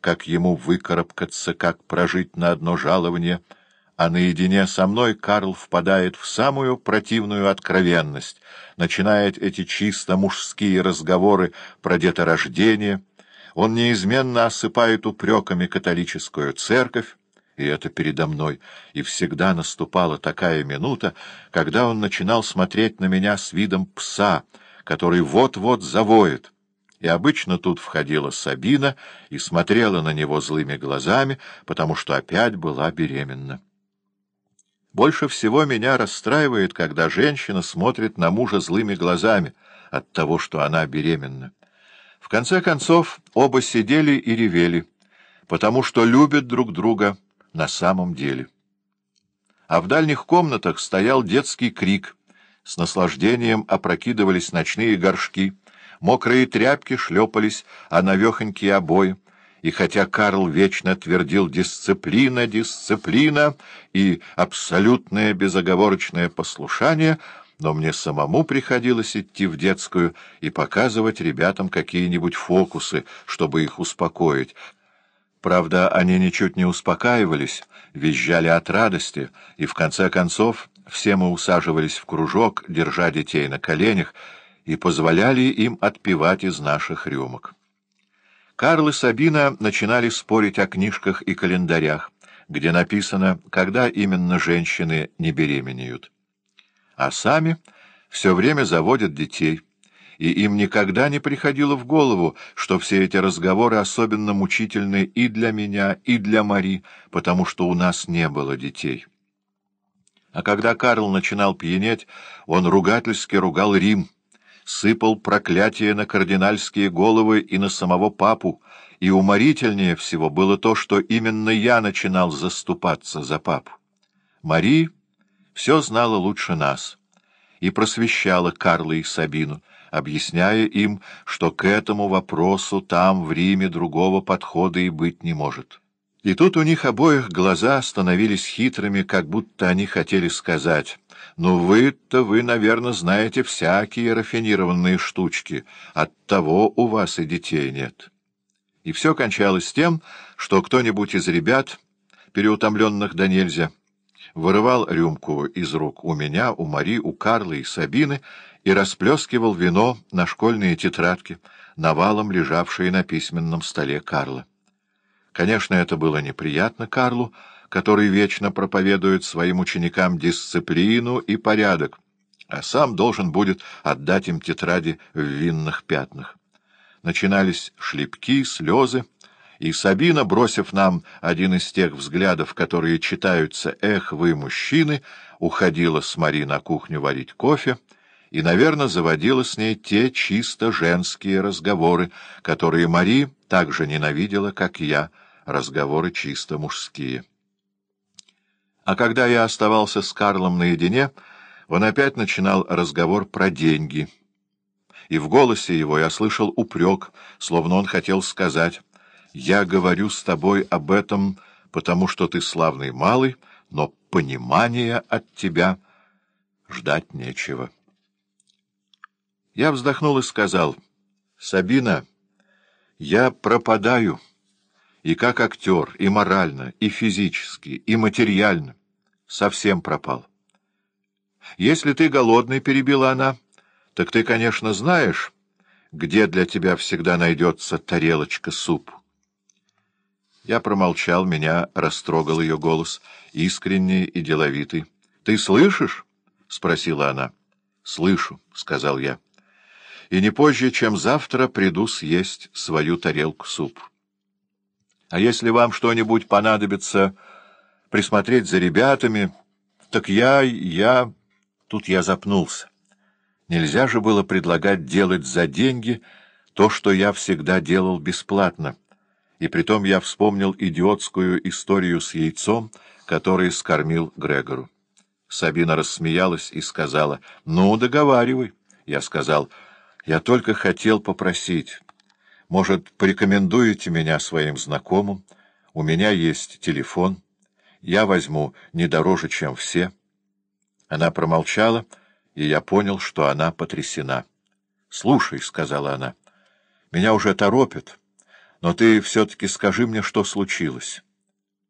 как ему выкарабкаться, как прожить на одно жалование, а наедине со мной Карл впадает в самую противную откровенность, начинает эти чисто мужские разговоры про деторождение, он неизменно осыпает упреками католическую церковь, и это передо мной, и всегда наступала такая минута, когда он начинал смотреть на меня с видом пса, который вот-вот завоет. И обычно тут входила Сабина и смотрела на него злыми глазами, потому что опять была беременна. Больше всего меня расстраивает, когда женщина смотрит на мужа злыми глазами от того, что она беременна. В конце концов, оба сидели и ревели, потому что любят друг друга на самом деле. А в дальних комнатах стоял детский крик. С наслаждением опрокидывались ночные горшки, мокрые тряпки шлепались, а навехонькие обои. И хотя Карл вечно твердил «дисциплина, дисциплина» и «абсолютное безоговорочное послушание», но мне самому приходилось идти в детскую и показывать ребятам какие-нибудь фокусы, чтобы их успокоить. Правда, они ничуть не успокаивались, визжали от радости, и в конце концов все мы усаживались в кружок, держа детей на коленях, и позволяли им отпивать из наших рюмок. Карл и Сабина начинали спорить о книжках и календарях, где написано, когда именно женщины не беременеют а сами все время заводят детей, и им никогда не приходило в голову, что все эти разговоры особенно мучительны и для меня, и для Мари, потому что у нас не было детей. А когда Карл начинал пьянеть, он ругательски ругал Рим, сыпал проклятия на кардинальские головы и на самого папу, и уморительнее всего было то, что именно я начинал заступаться за папу. Мари все знала лучше нас и просвещала Карла и Сабину, объясняя им, что к этому вопросу там, в Риме, другого подхода и быть не может. И тут у них обоих глаза становились хитрыми, как будто они хотели сказать, «Ну вы-то, вы, наверное, знаете всякие рафинированные штучки, оттого у вас и детей нет». И все кончалось тем, что кто-нибудь из ребят, переутомленных до нельзя, вырывал рюмку из рук у меня, у Мари, у Карлы и Сабины и расплескивал вино на школьные тетрадки, навалом лежавшие на письменном столе Карла. Конечно, это было неприятно Карлу, который вечно проповедует своим ученикам дисциплину и порядок, а сам должен будет отдать им тетради в винных пятнах. Начинались шлепки, слезы, и Сабина, бросив нам один из тех взглядов, которые читаются «Эх, вы, мужчины», уходила с Мари на кухню варить кофе и, наверное, заводила с ней те чисто женские разговоры, которые Мари так же ненавидела, как я, разговоры чисто мужские. А когда я оставался с Карлом наедине, он опять начинал разговор про деньги. И в голосе его я слышал упрек, словно он хотел сказать я говорю с тобой об этом, потому что ты славный малый, но понимания от тебя ждать нечего. Я вздохнул и сказал, «Сабина, я пропадаю, и как актер, и морально, и физически, и материально, совсем пропал. Если ты голодный, — перебила она, — так ты, конечно, знаешь, где для тебя всегда найдется тарелочка супу. Я промолчал, меня растрогал ее голос, искренний и деловитый. — Ты слышишь? — спросила она. — Слышу, — сказал я. — И не позже, чем завтра, приду съесть свою тарелку супа. А если вам что-нибудь понадобится присмотреть за ребятами, так я... я... Тут я запнулся. Нельзя же было предлагать делать за деньги то, что я всегда делал бесплатно и притом я вспомнил идиотскую историю с яйцом, который скормил Грегору. Сабина рассмеялась и сказала, «Ну, договаривай». Я сказал, «Я только хотел попросить. Может, порекомендуете меня своим знакомым? У меня есть телефон. Я возьму не дороже, чем все». Она промолчала, и я понял, что она потрясена. «Слушай», — сказала она, — «меня уже торопят» Но ты все-таки скажи мне, что случилось.